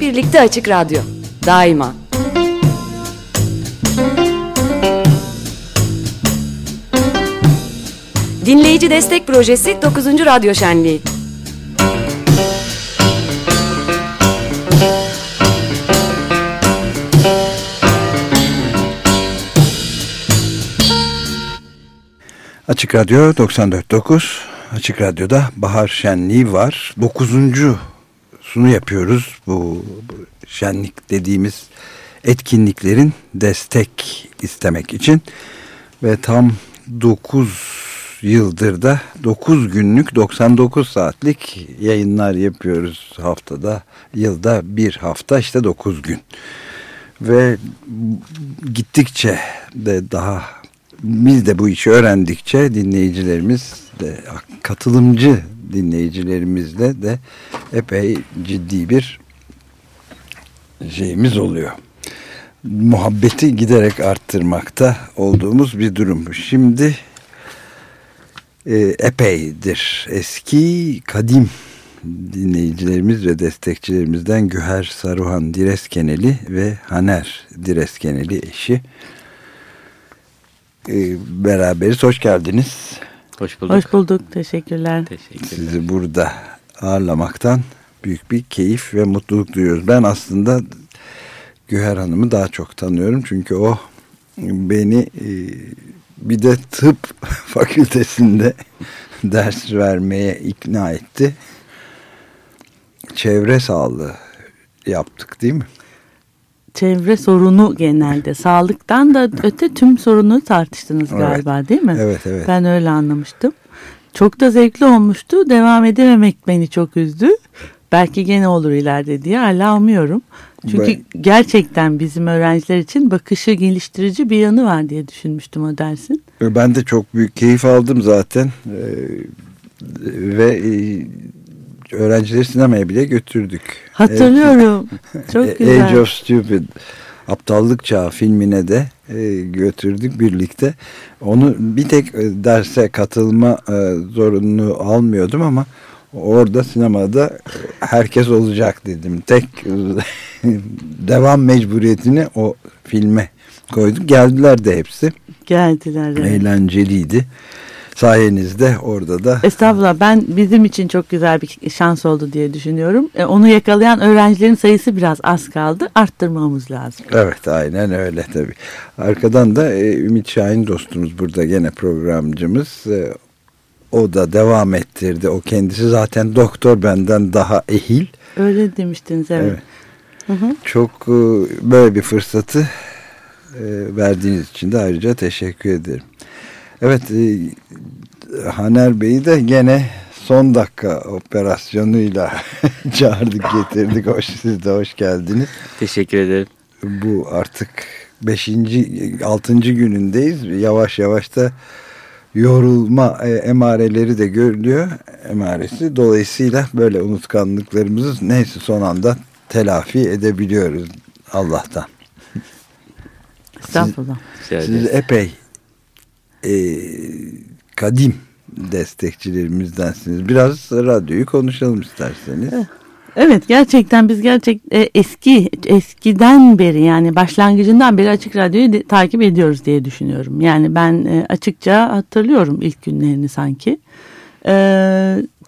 Birlikte Açık Radyo. Daima. Dinleyici Destek Projesi 9. Radyo Şenliği. Açık Radyo 94.9 Açık Radyo'da Bahar Şenliği var. 9 duyurusunu yapıyoruz. Bu, bu şenlik dediğimiz etkinliklerin destek istemek için ve tam 9 yıldır da 9 günlük 99 saatlik yayınlar yapıyoruz haftada yılda bir hafta işte 9 gün ve gittikçe de daha biz de bu işi öğrendikçe dinleyicilerimiz de katılımcı dinleyicilerimizle de epey ciddi bir şeyimiz oluyor. Muhabbeti giderek arttırmakta olduğumuz bir durum. Şimdi e, epeydir eski kadim dinleyicilerimiz ve destekçilerimizden Güher Saruhan Direskeneli ve Haner Direskeneli eşi e, beraberiz. Hoş geldiniz. Hoş bulduk. Hoş bulduk. Teşekkürler. Teşekkürler. Sizi burada ağırlamaktan büyük bir keyif ve mutluluk duyuyoruz. Ben aslında Güher Hanım'ı daha çok tanıyorum. Çünkü o beni e, bir de tıp fakültesinde ders vermeye ikna etti. Çevre sağlığı yaptık değil mi? Çevre sorunu genelde. Sağlıktan da öte tüm sorunu tartıştınız Evet. galiba değil mi? Evet evet. Ben öyle anlamıştım. Çok da zevkli olmuştu. Devam edememek beni çok üzdü. Belki gene olur ileride diye hala umuyorum. Çünkü gerçekten bizim öğrenciler için bakışı geliştirici bir yanı var diye düşünmüştüm o dersin. Ben de çok büyük keyif aldım zaten. Ee, ve e, öğrencileri sinemaya bile götürdük. Hatırlıyorum. Çok E, güzel. Age of Stupid Aptallık Çağı filmine de e, götürdük birlikte. Onu bir tek e, derse katılma e, zorunluluğu almıyordum ama orada sinemada herkes olacak dedim. Tek devam mecburiyetini o filme koyduk. Geldiler de hepsi. Geldiler. evet. Eğlenceliydi. Sayenizde orada da Estağfurullah ben bizim için çok güzel bir şans oldu diye düşünüyorum. E, onu yakalayan öğrencilerin sayısı biraz az kaldı. Arttırmamız lazım. Evet aynen öyle tabii. Arkadan da e, Ümit Şahin dostumuz burada gene programcımız. E, o da devam ettirdi. O kendisi zaten doktor benden daha ehil. Öyle demiştiniz evet. Evet. Hı hı. Çok e, böyle bir fırsatı e, verdiğiniz için de ayrıca teşekkür ederim. Evet e, Haner Bey'i de gene son dakika operasyonuyla çağırdık getirdik. Hoş, siz de hoş geldiniz. Teşekkür ederim. bu artık 5. 6. günündeyiz. Yavaş yavaş da yorulma e, emareleri de görülüyor. Emaresi. Dolayısıyla böyle unutkanlıklarımızı neyse son anda telafi edebiliyoruz Allah'tan. Estağfurullah. Siz ederiz. epey e, kadim destekçilerimizdensiniz. Biraz radyoyu konuşalım isterseniz. Evet gerçekten biz gerçek e, eski eskiden beri yani başlangıcından beri Açık Radyo'yu de- takip ediyoruz diye düşünüyorum. Yani ben e, açıkça hatırlıyorum ilk günlerini sanki. E,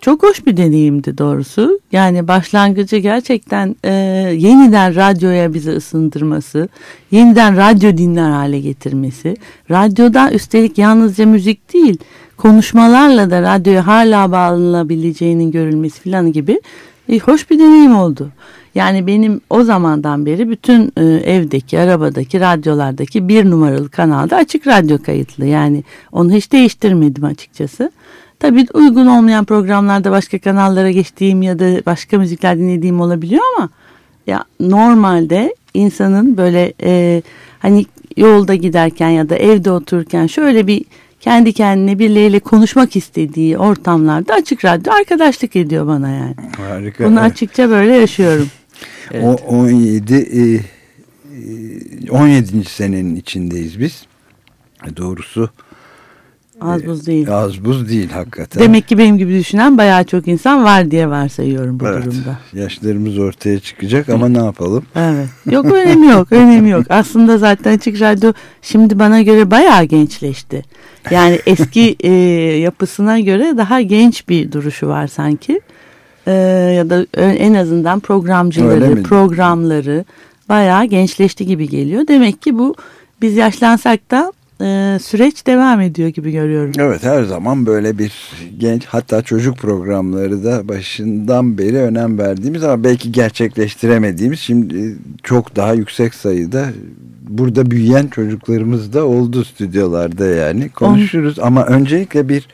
çok hoş bir deneyimdi doğrusu. Yani başlangıcı gerçekten e, yeniden radyoya bizi ısındırması, yeniden radyo dinler hale getirmesi. Radyoda üstelik yalnızca müzik değil, konuşmalarla da radyoya hala bağlanabileceğinin görülmesi falan gibi e, hoş bir deneyim oldu. Yani benim o zamandan beri bütün e, evdeki, arabadaki, radyolardaki bir numaralı kanalda açık radyo kayıtlı. Yani onu hiç değiştirmedim açıkçası. Tabii uygun olmayan programlarda başka kanallara geçtiğim ya da başka müzikler dinlediğim olabiliyor ama ya normalde insanın böyle e, hani yolda giderken ya da evde otururken şöyle bir kendi kendine birileriyle konuşmak istediği ortamlarda açık radyo arkadaşlık ediyor bana yani. Harika. Bunu açıkça böyle yaşıyorum. O 17 e, e, 17. senenin içindeyiz biz. E, Doğrusu Az buz değil. Az buz değil hakikaten. Demek ki benim gibi düşünen bayağı çok insan var diye varsayıyorum bu evet, durumda. Yaşlarımız ortaya çıkacak ama ne yapalım? Evet. Yok önemi yok. önemi yok. Aslında zaten Açık Radyo şimdi bana göre bayağı gençleşti. Yani eski e, yapısına göre daha genç bir duruşu var sanki. E, ya da en azından programcıları, programları bayağı gençleşti gibi geliyor. Demek ki bu biz yaşlansak da e, süreç devam ediyor gibi görüyorum. Evet her zaman böyle bir genç hatta çocuk programları da başından beri önem verdiğimiz ama belki gerçekleştiremediğimiz şimdi çok daha yüksek sayıda burada büyüyen çocuklarımız da oldu stüdyolarda yani konuşuruz On... ama öncelikle bir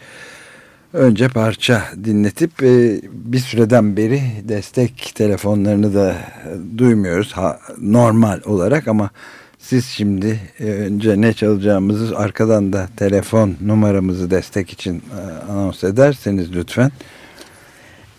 önce parça dinletip e, bir süreden beri destek telefonlarını da duymuyoruz ha, normal olarak ama siz şimdi e, önce ne çalacağımızı arkadan da telefon numaramızı destek için e, anons ederseniz lütfen.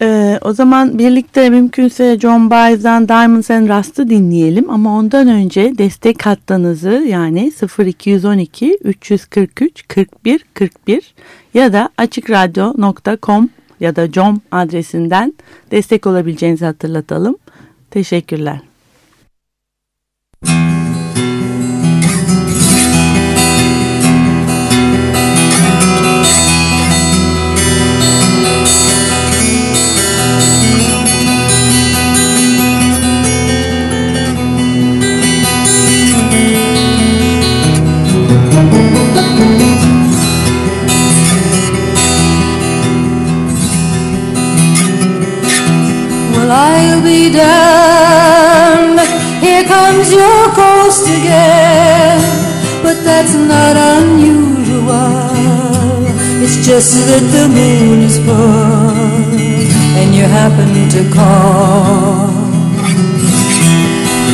Ee, o zaman birlikte mümkünse John Baez'den Diamonds and Rust'ı dinleyelim ama ondan önce destek hattınızı yani 0212 343 41 41 ya da açıkradyo.com ya da com adresinden destek olabileceğinizi hatırlatalım. Teşekkürler. Just that the moon is full and you happen to call.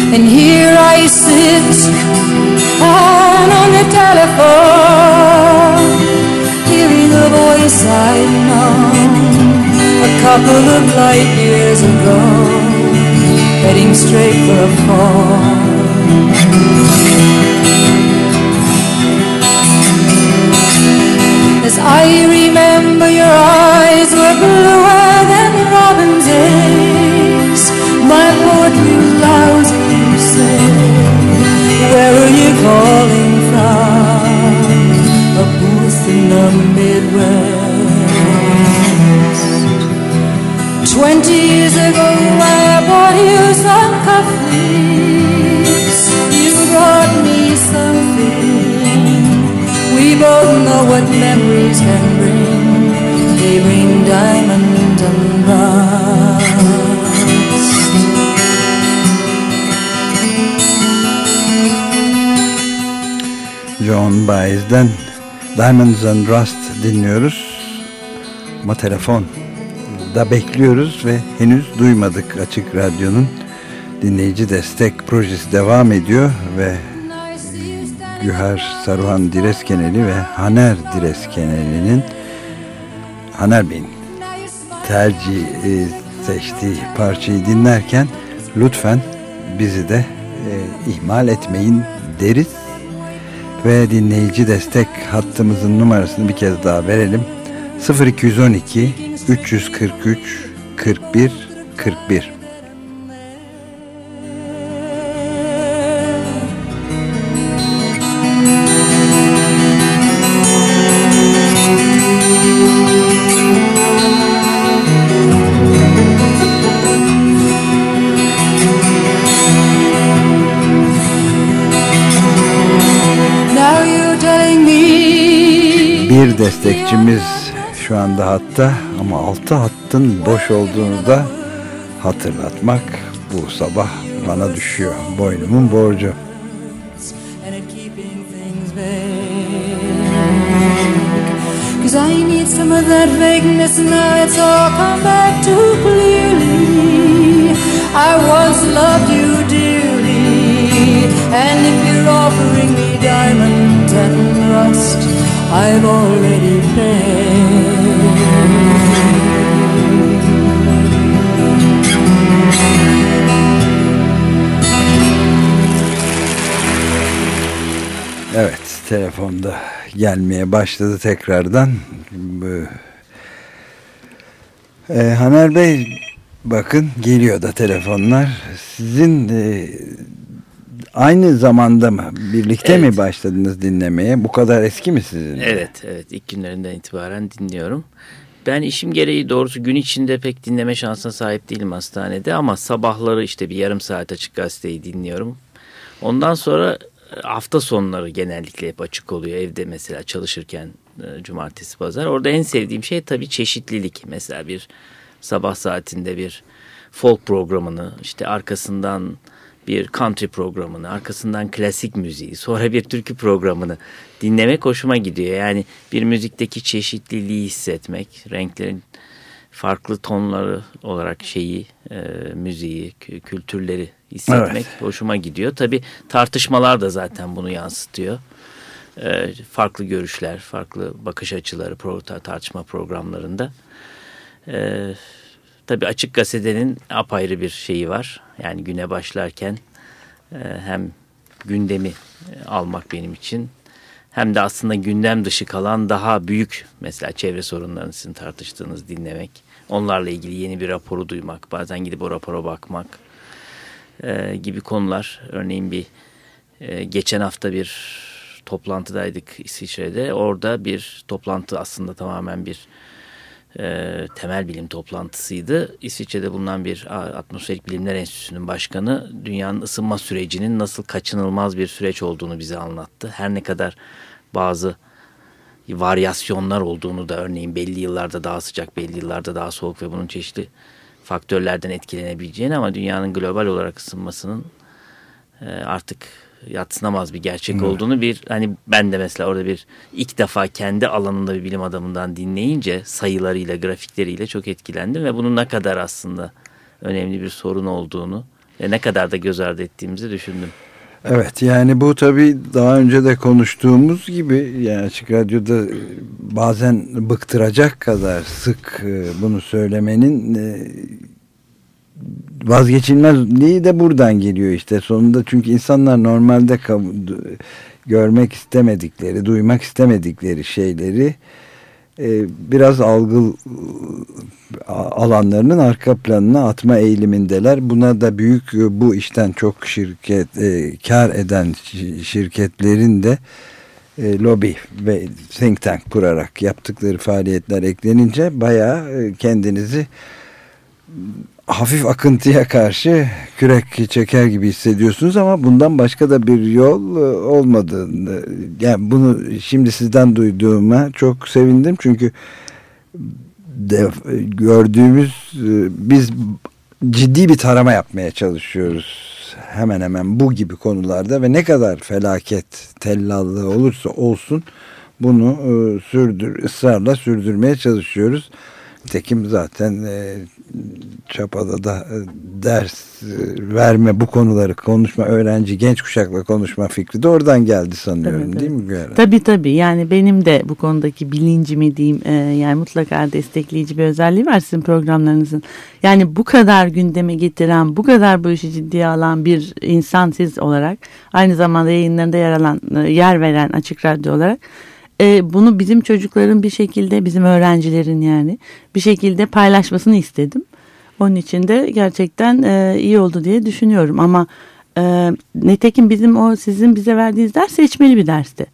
And here I sit and on the telephone, hearing a voice I know a couple of light years ago, heading straight for a fall. Bluer than robin's eggs My poetry lousy, you said Where are you calling from? A booth in the Midwest. Twenty years ago I bought you some cufflinks You brought me something. We both know what memories diamond and rust. John Baez'den Diamonds and Rust dinliyoruz. Ama telefon da bekliyoruz ve henüz duymadık Açık Radyo'nun dinleyici destek projesi devam ediyor ve Güher Saruhan Direskeneli ve Haner Direskeneli'nin Haner Bey'in tercih e, seçtiği parçayı dinlerken lütfen bizi de e, ihmal etmeyin deriz. Ve dinleyici destek hattımızın numarasını bir kez daha verelim. 0212 343 41 41 destekçimiz şu anda hatta ama altı hattın boş olduğunu da hatırlatmak bu sabah bana düşüyor. Boynumun borcu. I need some of that vagueness now it's all come back too clearly I once loved you dearly And if you're offering me diamond and rust I've already paid. Evet telefonda gelmeye başladı tekrardan. Bu- E, Haner Bey bakın geliyor da telefonlar. Sizin e, aynı zamanda mı birlikte mi Evet. başladınız dinlemeye? Bu kadar eski mi sizin? Evet, evet. ilk günlerinden itibaren dinliyorum. Ben işim gereği doğrusu gün içinde pek dinleme şansına sahip değilim hastanede ama sabahları işte bir yarım saat açık gazeteyi dinliyorum. Ondan sonra e, hafta sonları genellikle hep açık oluyor evde mesela çalışırken e, cumartesi pazar. Orada en sevdiğim şey tabii çeşitlilik. Mesela bir sabah saatinde bir folk programını işte arkasından bir country programını, arkasından klasik müziği, sonra bir türkü programını dinlemek hoşuma gidiyor. Yani bir müzikteki çeşitliliği hissetmek, renklerin farklı tonları olarak şeyi, e, müziği, kü- kültürleri hissetmek hoşuma gidiyor. Tabii tartışmalar da zaten bunu yansıtıyor. E, farklı görüşler, farklı bakış açıları pro- tartışma programlarında. E, tabii Açık Gazete'nin apayrı bir şeyi var. Yani güne başlarken e, hem gündemi e, almak benim için hem de aslında gündem dışı kalan daha büyük mesela çevre sorunlarını sizin tartıştığınız dinlemek. Onlarla ilgili yeni bir raporu duymak, bazen gidip o rapora bakmak e, gibi konular. Örneğin bir e, geçen hafta bir toplantıdaydık İsviçre'de. Orada bir toplantı aslında tamamen bir e, temel bilim toplantısıydı. İsviçre'de bulunan bir Atmosferik Bilimler Enstitüsü'nün başkanı dünyanın ısınma sürecinin nasıl kaçınılmaz bir süreç olduğunu bize anlattı. Her ne kadar bazı varyasyonlar olduğunu da örneğin belli yıllarda daha sıcak, belli yıllarda daha soğuk ve bunun çeşitli faktörlerden etkilenebileceğini ama dünyanın global olarak ısınmasının e, artık yatsınamaz bir gerçek olduğunu bir hani ben de mesela orada bir ilk defa kendi alanında bir bilim adamından dinleyince sayılarıyla grafikleriyle çok etkilendim ve bunun ne kadar aslında önemli bir sorun olduğunu ve ne kadar da göz ardı ettiğimizi düşündüm. Evet yani bu tabii daha önce de konuştuğumuz gibi yani Açık Radyo'da bazen bıktıracak kadar sık e, bunu söylemenin e, vazgeçilmezliği de buradan geliyor işte sonunda çünkü insanlar normalde görmek istemedikleri, duymak istemedikleri şeyleri e, biraz algı alanlarının arka planına atma eğilimindeler. Buna da büyük bu işten çok şirket e, kar eden şi- şirketlerin de e, lobi ve think tank kurarak yaptıkları faaliyetler eklenince bayağı e, kendinizi hafif akıntıya karşı kürek çeker gibi hissediyorsunuz ama bundan başka da bir yol e, olmadığını yani bunu şimdi sizden duyduğuma çok sevindim çünkü de, gördüğümüz e, biz ciddi bir tarama yapmaya çalışıyoruz hemen hemen bu gibi konularda ve ne kadar felaket tellallığı olursa olsun bunu e, sürdür ısrarla sürdürmeye çalışıyoruz. Tekim zaten e, Çapa'da da e, ders e, verme bu konuları konuşma öğrenci genç kuşakla konuşma fikri de oradan geldi sanıyorum Evet, değil mi Güera? Tabii tabii yani benim de bu konudaki bilincimi diyeyim e, yani mutlaka destekleyici bir özelliği var sizin programlarınızın. Yani bu kadar gündeme getiren bu kadar bu işi ciddiye alan bir insan siz olarak aynı zamanda yayınlarında yer alan e, yer veren açık radyo olarak e, bunu bizim çocukların bir şekilde bizim öğrencilerin yani bir şekilde paylaşmasını istedim. Onun için de gerçekten e, iyi oldu diye düşünüyorum ama e, netekim bizim o sizin bize verdiğiniz ders seçmeli bir dersti.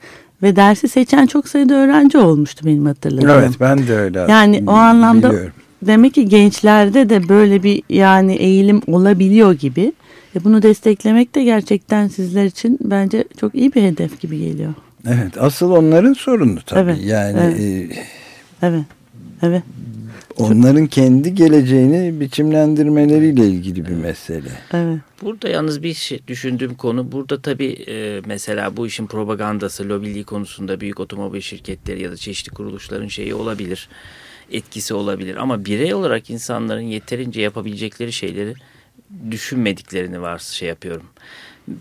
Ve dersi seçen çok sayıda öğrenci olmuştu benim hatırladığım. Evet ben de öyle. Yani o anlamda biliyorum. demek ki gençlerde de böyle bir yani eğilim olabiliyor gibi. E bunu desteklemek de gerçekten sizler için bence çok iyi bir hedef gibi geliyor. Evet asıl onların sorunu tabii. Evet, yani evet. e, Evet. Evet. onların kendi geleceğini biçimlendirmeleriyle ilgili bir mesele. Evet. Burada yalnız bir şey düşündüğüm konu burada tabii e, mesela bu işin propagandası, lobiliği konusunda büyük otomobil şirketleri ya da çeşitli kuruluşların şeyi olabilir, etkisi olabilir. Ama birey olarak insanların yeterince yapabilecekleri şeyleri düşünmediklerini var şey yapıyorum.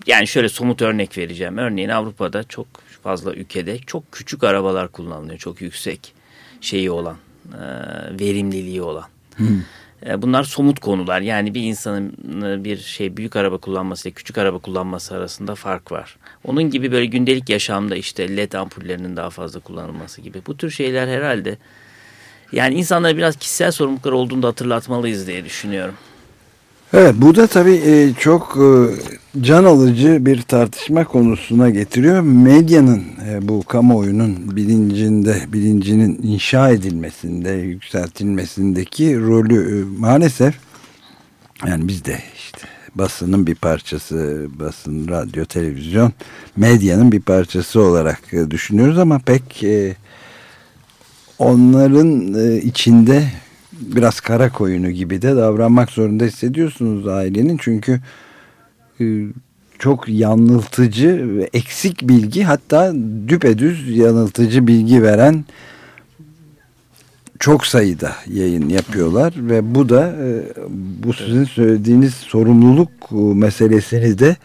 Yani şöyle somut örnek vereceğim. Örneğin Avrupa'da çok fazla ülkede çok küçük arabalar kullanılıyor. Çok yüksek şeyi olan, e, verimliliği olan. E, bunlar somut konular. Yani bir insanın e, bir şey büyük araba kullanması ile küçük araba kullanması arasında fark var. Onun gibi böyle gündelik yaşamda işte led ampullerinin daha fazla kullanılması gibi. Bu tür şeyler herhalde yani insanlara biraz kişisel sorumluluklar olduğunu da hatırlatmalıyız diye düşünüyorum. Evet bu da tabii e, çok e, can alıcı bir tartışma konusuna getiriyor. Medyanın e, bu kamuoyunun bilincinde, bilincinin inşa edilmesinde, yükseltilmesindeki rolü maalesef yani biz de işte basının bir parçası, basın, radyo, televizyon, medyanın bir parçası olarak düşünüyoruz ama pek onların içinde biraz kara koyunu gibi de davranmak zorunda hissediyorsunuz ailenin. Çünkü e, çok yanıltıcı ve eksik bilgi hatta düpedüz yanıltıcı bilgi veren çok sayıda yayın yapıyorlar ve bu da e, bu sizin söylediğiniz sorumluluk meselesini de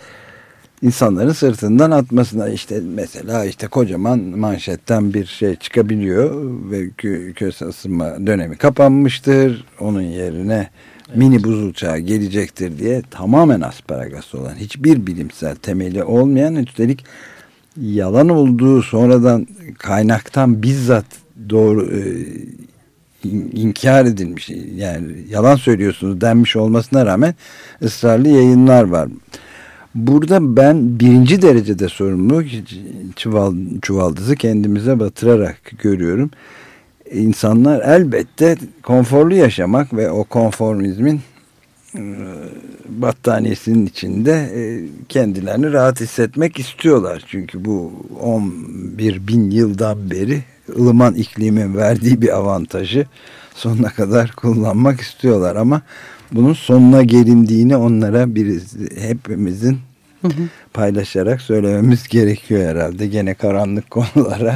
insanların sırtından atmasına işte mesela işte kocaman manşetten bir şey çıkabiliyor ve kö küresel ısınma dönemi kapanmıştır. Onun yerine evet. mini buz uçağı gelecektir diye tamamen asparagas olan hiçbir bilimsel temeli olmayan üstelik yalan olduğu sonradan kaynaktan bizzat doğru e, inkar edilmiş yani yalan söylüyorsunuz denmiş olmasına rağmen ısrarlı yayınlar var. Burada ben birinci derecede sorumlu çuval, çuvaldızı kendimize batırarak görüyorum. İnsanlar elbette konforlu yaşamak ve o konformizmin e, battaniyesinin içinde e, kendilerini rahat hissetmek istiyorlar. Çünkü bu 11 bin yıldan beri ılıman iklimin verdiği bir avantajı sonuna kadar kullanmak istiyorlar ama bunun sonuna gelindiğini onlara birisi, hepimizin hı hı. paylaşarak söylememiz gerekiyor herhalde. Gene karanlık konulara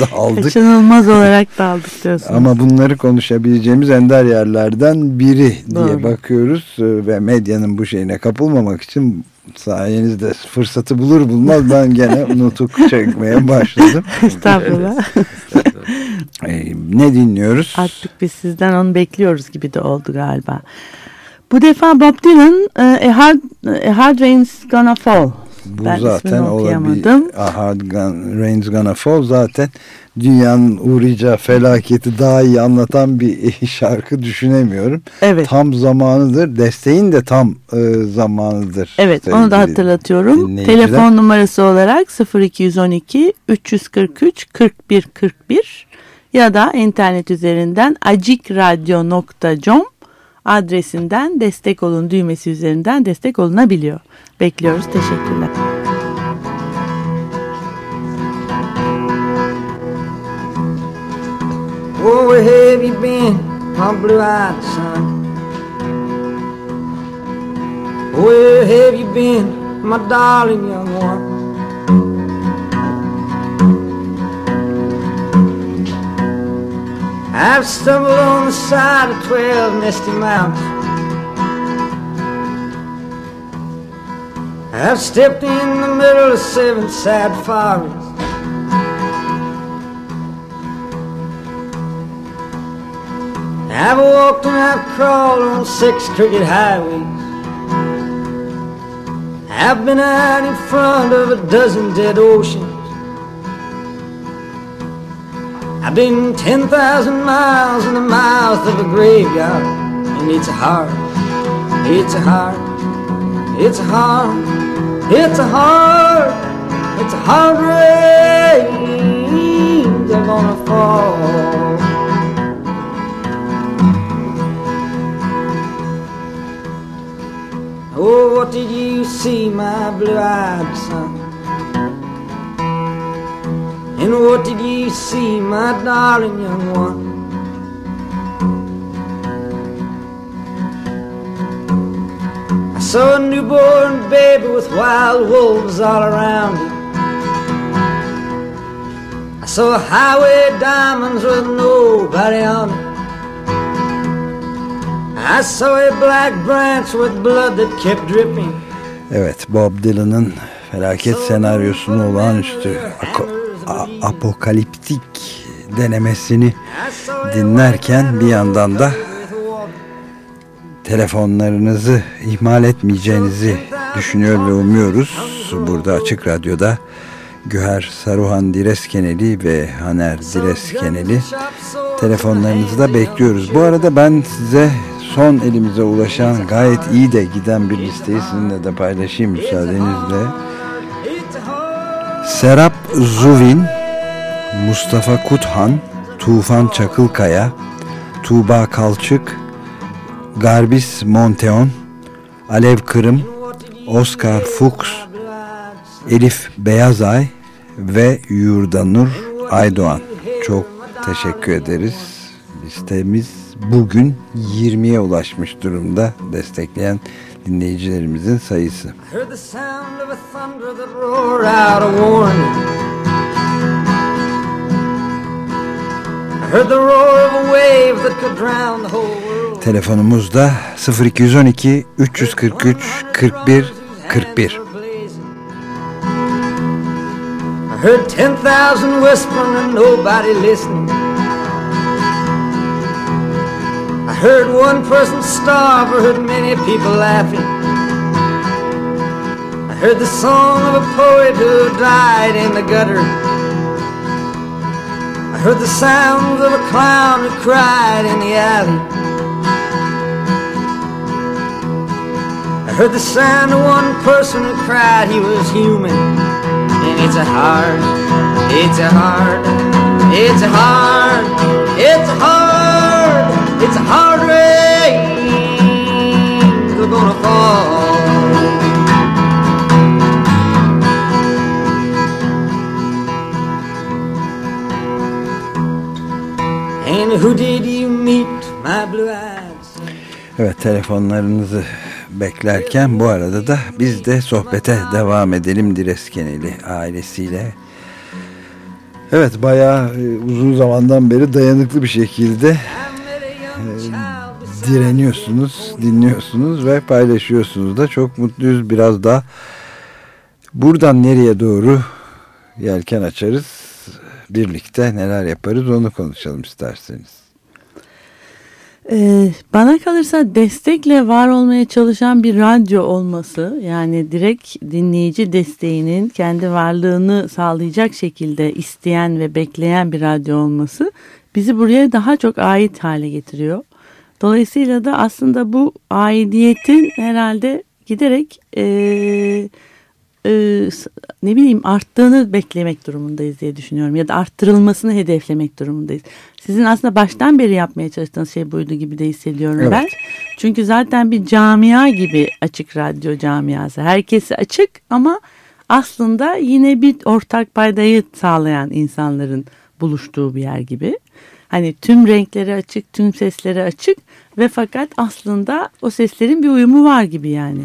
daldık. Kaçınılmaz olarak daldık diyorsunuz. Ama bunları konuşabileceğimiz ender yerlerden biri Doğru. diye bakıyoruz ve medyanın bu şeyine kapılmamak için sayenizde fırsatı bulur bulmaz ben gene nutuk çekmeye başladım. Estağfurullah. ee, ne dinliyoruz? Artık biz sizden onu bekliyoruz gibi de oldu galiba. Bu defa Bob Dylan e, A Hard, A Hard Rain's Gonna Fall. Bu ben zaten olabilir. A Hard Gun, Rain's Gonna Fall zaten dünyanın uğrayacağı felaketi daha iyi anlatan bir şarkı düşünemiyorum. Evet. Tam zamanıdır. Desteğin de tam e, zamanıdır. Evet onu da hatırlatıyorum. Telefon numarası olarak 0212 343 41 41 ya da internet üzerinden acikradyo.com adresinden destek olun düğmesi üzerinden destek olunabiliyor. Bekliyoruz. Teşekkürler. Oh, where have you been, my blue-eyed son? Where have you been, my darling young one? I've stumbled on the side of twelve misty mountains. I've stepped in the middle of seven sad forests. I've walked and I've crawled on six crooked highways. I've been out in front of a dozen dead oceans. I've been 10,000 miles in the mouth of a graveyard, and it's a hard, it's a hard, it's a hard, it's a hard, it's a hard rain they're gonna fall. Oh, what did you see, my blue-eyed son? And what did you see, my darling young one? I saw a newborn baby with wild wolves all around it. I saw highway diamonds with nobody on it. I saw a black branch with blood that kept dripping. Evet, Bob Dylan'ın felaket senaryosunu olağanüstü apokaliptik denemesini dinlerken bir yandan da telefonlarınızı ihmal etmeyeceğinizi düşünüyor ve umuyoruz. Burada Açık Radyo'da Güher Saruhan Direskeneli ve Haner Direskeneli telefonlarınızı da bekliyoruz. Bu arada ben size son elimize ulaşan gayet iyi de giden bir listeyi sizinle de paylaşayım müsaadenizle. Serap Zuvin, Mustafa Kuthan, Tufan Çakılkaya, Tuğba Kalçık, Garbis Monteon, Alev Kırım, Oscar Fuchs, Elif Beyazay ve Yurdanur Aydoğan. Çok teşekkür ederiz. Listemiz bugün 20'ye ulaşmış durumda destekleyen dinleyicilerimizin sayısı. Telefonumuzda 0212 343 41 41. I heard 10,000 whispering and nobody listening. Heard one person starve, I heard many people laughing. I heard the song of a poet who died in the gutter. I heard the sounds of a clown who cried in the alley. I heard the sound of one person who cried he was human. And it's a hard, it's a hard, it's a hard, it's a hard, Evet telefonlarınızı beklerken bu arada da biz de sohbete devam edelim Direskeneli ailesiyle. Evet bayağı e, uzun zamandan beri dayanıklı bir şekilde beside direniyorsunuz, dinliyorsunuz ve paylaşıyorsunuz da çok mutluyuz. Biraz daha buradan nereye doğru yelken açarız, birlikte neler yaparız onu konuşalım isterseniz. Ee, bana kalırsa destekle var olmaya çalışan bir radyo olması yani direkt dinleyici desteğinin kendi varlığını sağlayacak şekilde isteyen ve bekleyen bir radyo olması bizi buraya daha çok ait hale getiriyor. Dolayısıyla da aslında bu aidiyetin herhalde giderek eee e, ne bileyim arttığını beklemek durumundayız diye düşünüyorum ya da arttırılmasını hedeflemek durumundayız. Sizin aslında baştan beri yapmaya çalıştığınız şey buydu gibi de hissediyorum Evet. ben. Çünkü zaten bir camia gibi açık radyo camiası. Herkesi açık ama aslında yine bir ortak paydayı sağlayan insanların buluştuğu bir yer gibi. Hani tüm renkleri açık, tüm sesleri açık ve fakat aslında o seslerin bir uyumu var gibi yani.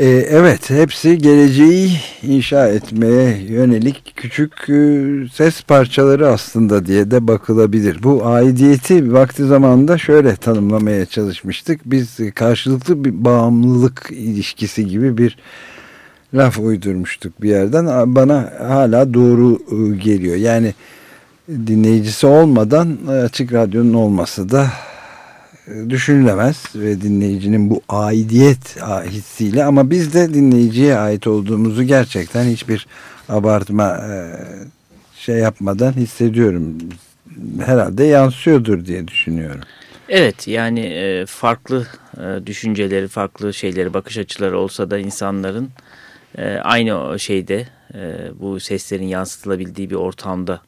Ee, evet, hepsi geleceği inşa etmeye yönelik küçük e, ses parçaları aslında diye de bakılabilir. Bu aidiyeti vakti zamanında şöyle tanımlamaya çalışmıştık. Biz karşılıklı bir bağımlılık ilişkisi gibi bir laf uydurmuştuk bir yerden. Bana hala doğru e, geliyor. Yani dinleyicisi olmadan açık radyonun olması da düşünülemez ve dinleyicinin bu aidiyet hissiyle ama biz de dinleyiciye ait olduğumuzu gerçekten hiçbir abartma e, şey yapmadan hissediyorum. Herhalde yansıyordur diye düşünüyorum. Evet yani e, farklı e, düşünceleri, farklı şeyleri, bakış açıları olsa da insanların e, aynı şeyde e, bu seslerin yansıtılabildiği bir ortamda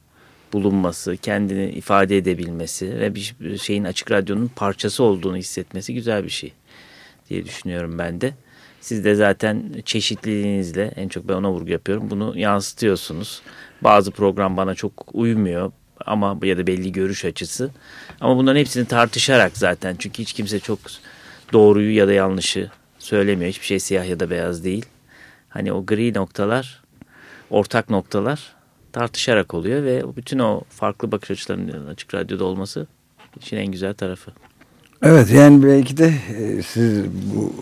bulunması, kendini ifade edebilmesi ve bir şeyin açık radyonun parçası olduğunu hissetmesi güzel bir şey diye düşünüyorum ben de. Siz de zaten çeşitliliğinizle en çok ben ona vurgu yapıyorum. Bunu yansıtıyorsunuz. Bazı program bana çok uymuyor ama ya da belli görüş açısı. Ama bunların hepsini tartışarak zaten çünkü hiç kimse çok doğruyu ya da yanlışı söylemiyor. Hiçbir şey siyah ya da beyaz değil. Hani o gri noktalar, ortak noktalar tartışarak oluyor ve bütün o farklı bakış açılarının açık radyoda olması işin en güzel tarafı. Evet yani belki de e, siz bu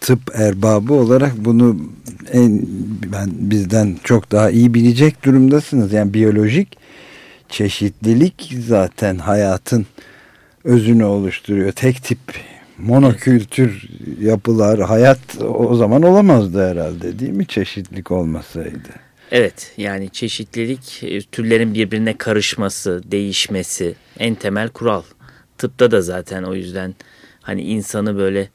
tıp erbabı olarak bunu en ben bizden çok daha iyi bilecek durumdasınız. Yani biyolojik çeşitlilik zaten hayatın özünü oluşturuyor. Tek tip monokültür yapılar, hayat o zaman olamazdı herhalde değil mi çeşitlik olmasaydı? Evet yani çeşitlilik e, türlerin birbirine karışması, değişmesi en temel kural. Tıpta da zaten o yüzden hani insanı böyle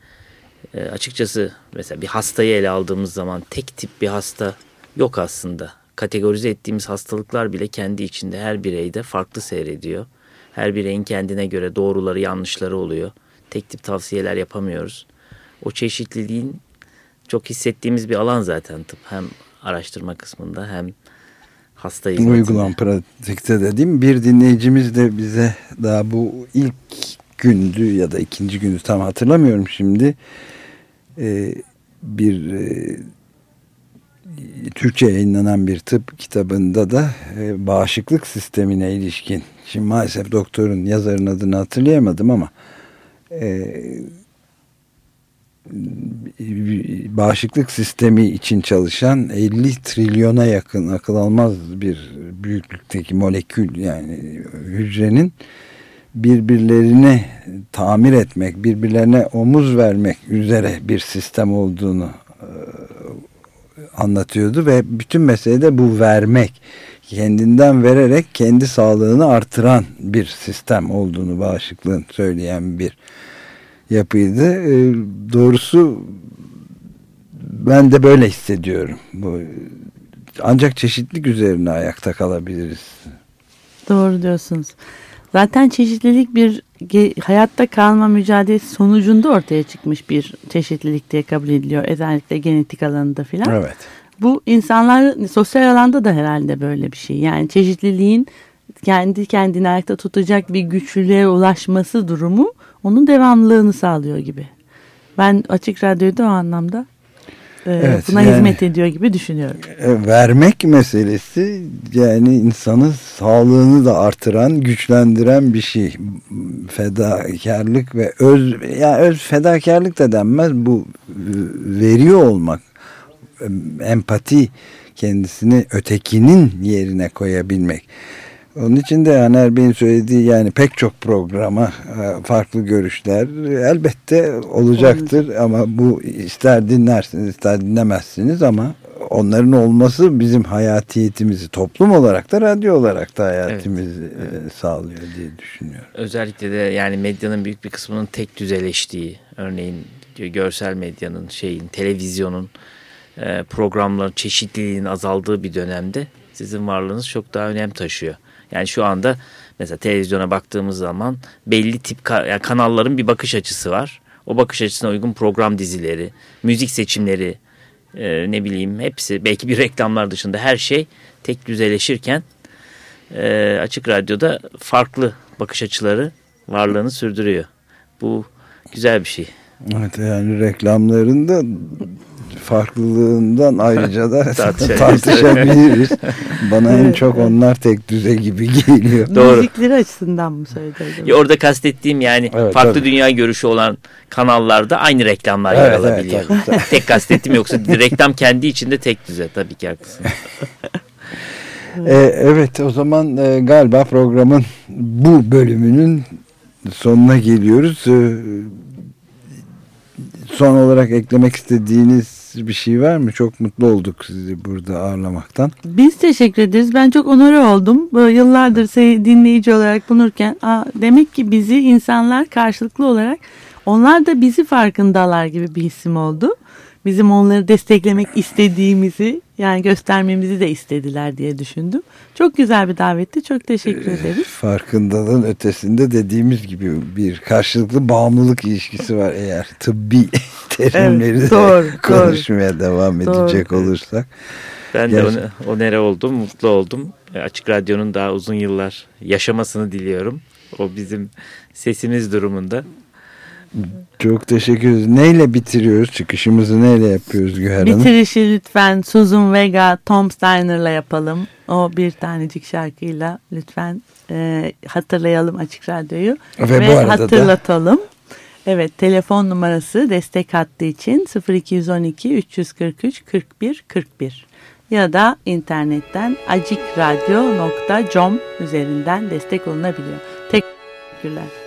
e, açıkçası mesela bir hastayı ele aldığımız zaman tek tip bir hasta yok aslında. Kategorize ettiğimiz hastalıklar bile kendi içinde her bireyde farklı seyrediyor. Her bireyin kendine göre doğruları yanlışları oluyor. Tek tip tavsiyeler yapamıyoruz. O çeşitliliğin çok hissettiğimiz bir alan zaten tıp. Hem araştırma kısmında hem hasta hizmetinde. Uygulan pratikte de değil mi? Bir dinleyicimiz de bize daha bu ilk gündü ya da ikinci gündü tam hatırlamıyorum şimdi. Ee, bir e, Türkçe yayınlanan bir tıp kitabında da e, bağışıklık sistemine ilişkin. Şimdi maalesef doktorun yazarın adını hatırlayamadım ama e, bağışıklık sistemi için çalışan 50 trilyona yakın akıl almaz bir büyüklükteki molekül yani hücrenin birbirlerine tamir etmek, birbirlerine omuz vermek üzere bir sistem olduğunu e, anlatıyordu ve bütün mesele de bu vermek. Kendinden vererek kendi sağlığını artıran bir sistem olduğunu bağışıklığın söyleyen bir yapıydı. E, doğrusu ben de böyle hissediyorum. Bu ancak çeşitlilik üzerine ayakta kalabiliriz. Doğru diyorsunuz. Zaten çeşitlilik bir hayatta kalma mücadelesi sonucunda ortaya çıkmış bir çeşitlilik diye kabul ediliyor. Özellikle genetik alanında filan. Evet. Bu insanlar sosyal alanda da herhalde böyle bir şey. Yani çeşitliliğin kendi kendini ayakta tutacak bir güçlülüğe ulaşması durumu onun devamlılığını sağlıyor gibi. Ben açık radyoda o anlamda e, evet, buna yani, hizmet ediyor gibi düşünüyorum. E, vermek meselesi yani insanın sağlığını da artıran, güçlendiren bir şey. Fedakarlık ve öz yani öz fedakarlık da denmez bu veriyor olmak empati kendisini ötekinin yerine koyabilmek. Onun için de Aner Bey'in söylediği yani pek çok programa e, farklı görüşler elbette olacaktır Olacak. ama bu ister dinlersiniz ister dinlemezsiniz ama onların olması bizim hayatiyetimizi toplum olarak da radyo olarak da hayatimizi evet. E, sağlıyor diye düşünüyorum. Özellikle de yani medyanın büyük bir kısmının tek düzeleştiği örneğin görsel medyanın şeyin televizyonun e, programların çeşitliliğinin azaldığı bir dönemde sizin varlığınız çok daha önem taşıyor. Yani şu anda mesela televizyona baktığımız zaman belli tip yani kanalların bir bakış açısı var. O bakış açısına uygun program dizileri, müzik seçimleri, e, ne bileyim hepsi belki bir reklamlar dışında her şey tek düzeleşirken e, Açık Radyo'da farklı bakış açıları varlığını sürdürüyor. Bu güzel bir şey. Evet yani reklamlarında farklılığından ayrıca da tartışabiliriz. Bana en çok onlar tek düze gibi geliyor. Doğru. Müzikleri açısından mı söyledin? Orada kastettiğim yani evet, farklı tabii. dünya görüşü olan kanallarda aynı reklamlar evet, yer alabiliyor. Evet, tabii, tabii. tek kastettiğim yoksa reklam kendi içinde tek düze tabii ki haklısın. ee, evet o zaman e, galiba programın bu bölümünün sonuna geliyoruz. Ee, son olarak eklemek istediğiniz bir şey var mı? Çok mutlu olduk sizi burada ağırlamaktan. Biz teşekkür ederiz. Ben çok onore oldum. Yıllardır dinleyici olarak bulunurken Aa, demek ki bizi insanlar karşılıklı olarak onlar da bizi farkındalar gibi bir isim oldu bizim onları desteklemek istediğimizi yani göstermemizi de istediler diye düşündüm. Çok güzel bir davetti. Çok teşekkür ederiz. Farkındalığın ötesinde dediğimiz gibi bir karşılıklı bağımlılık ilişkisi var eğer tıbbi terimleri evet, doğru, de konuşmaya doğru. devam edecek doğru. olursak. Ben de Gerçekten. o, o nere oldum, mutlu oldum. Açık Radyo'nun daha uzun yıllar yaşamasını diliyorum. O bizim sesimiz durumunda. Çok teşekkür ederiz. Neyle bitiriyoruz? Çıkışımızı neyle yapıyoruz Güher Hanım? Bitirişi lütfen Susan Vega, Tom Steiner'la yapalım. O bir tanecik şarkıyla lütfen e, hatırlayalım Açık Radyo'yu. Ve, ve hatırlatalım. Da... Evet telefon numarası destek hattı için 0212 343 41 41 ya da internetten acikradyo.com üzerinden destek olunabiliyor. Teşekkürler.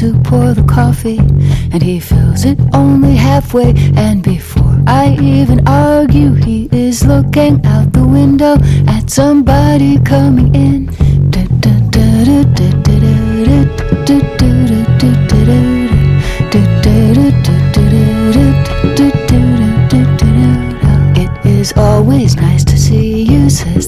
to pour the coffee, and he fills it only halfway. And before I even argue, he is looking out the window at somebody coming in.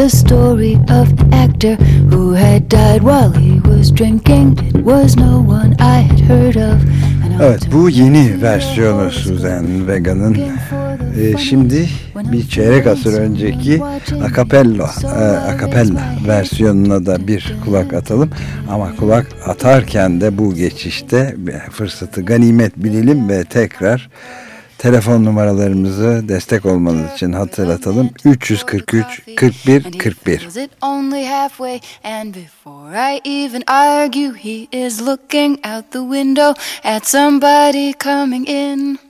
A story of an actor who had died while he was drinking. It was no one I had heard of. Evet bu yeni versiyonu to Suzanne Vega'nın. Ee, şimdi bir çeyrek asır önceki akapella, e, akapella versiyonuna da bir kulak atalım. Ama kulak atarken de bu geçişte fırsatı ganimet bilelim ve tekrar telefon numaralarımızı destek olmanız için hatırlatalım. 343 41 And he 41. fills it only halfway, and before I even argue, he is looking out the window at somebody coming in.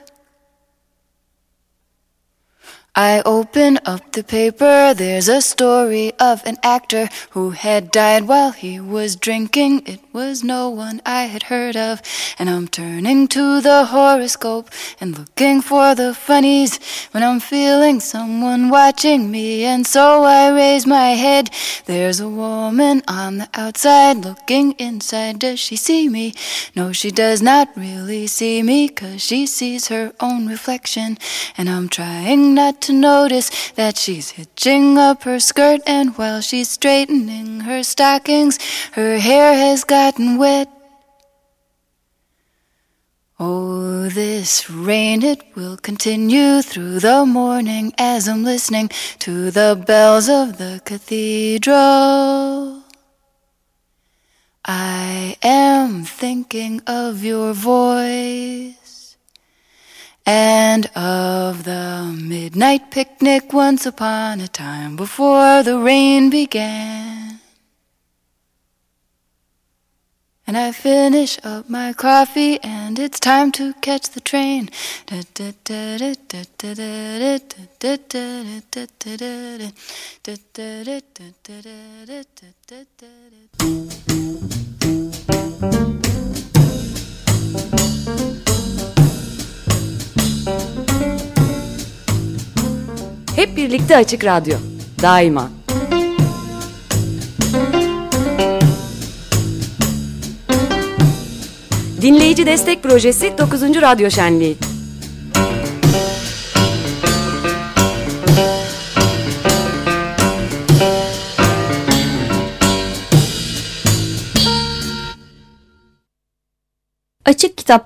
I open up the paper. There's a story of an actor who had died while he was drinking. It was no one I had heard of. And I'm turning to the horoscope and looking for the funnies when I'm feeling someone watching me. And so I raise my head. There's a woman on the outside looking inside. Does she see me? No, she does not really see me because she sees her own reflection. And I'm trying not to notice that she's hitching up her skirt. And while she's straightening her stockings, her hair has gotten wet. Oh, this rain, it will continue through the morning as I'm listening to the bells of the cathedral. I am thinking of your voice and of the midnight picnic once upon a time before the rain began. And I finish up my coffee and it's time to catch the train. Hep birlikte Açık Radyo. Daima. Dinleyici Destek Projesi 9. Radyo Şenliği. Açık Kitap'tan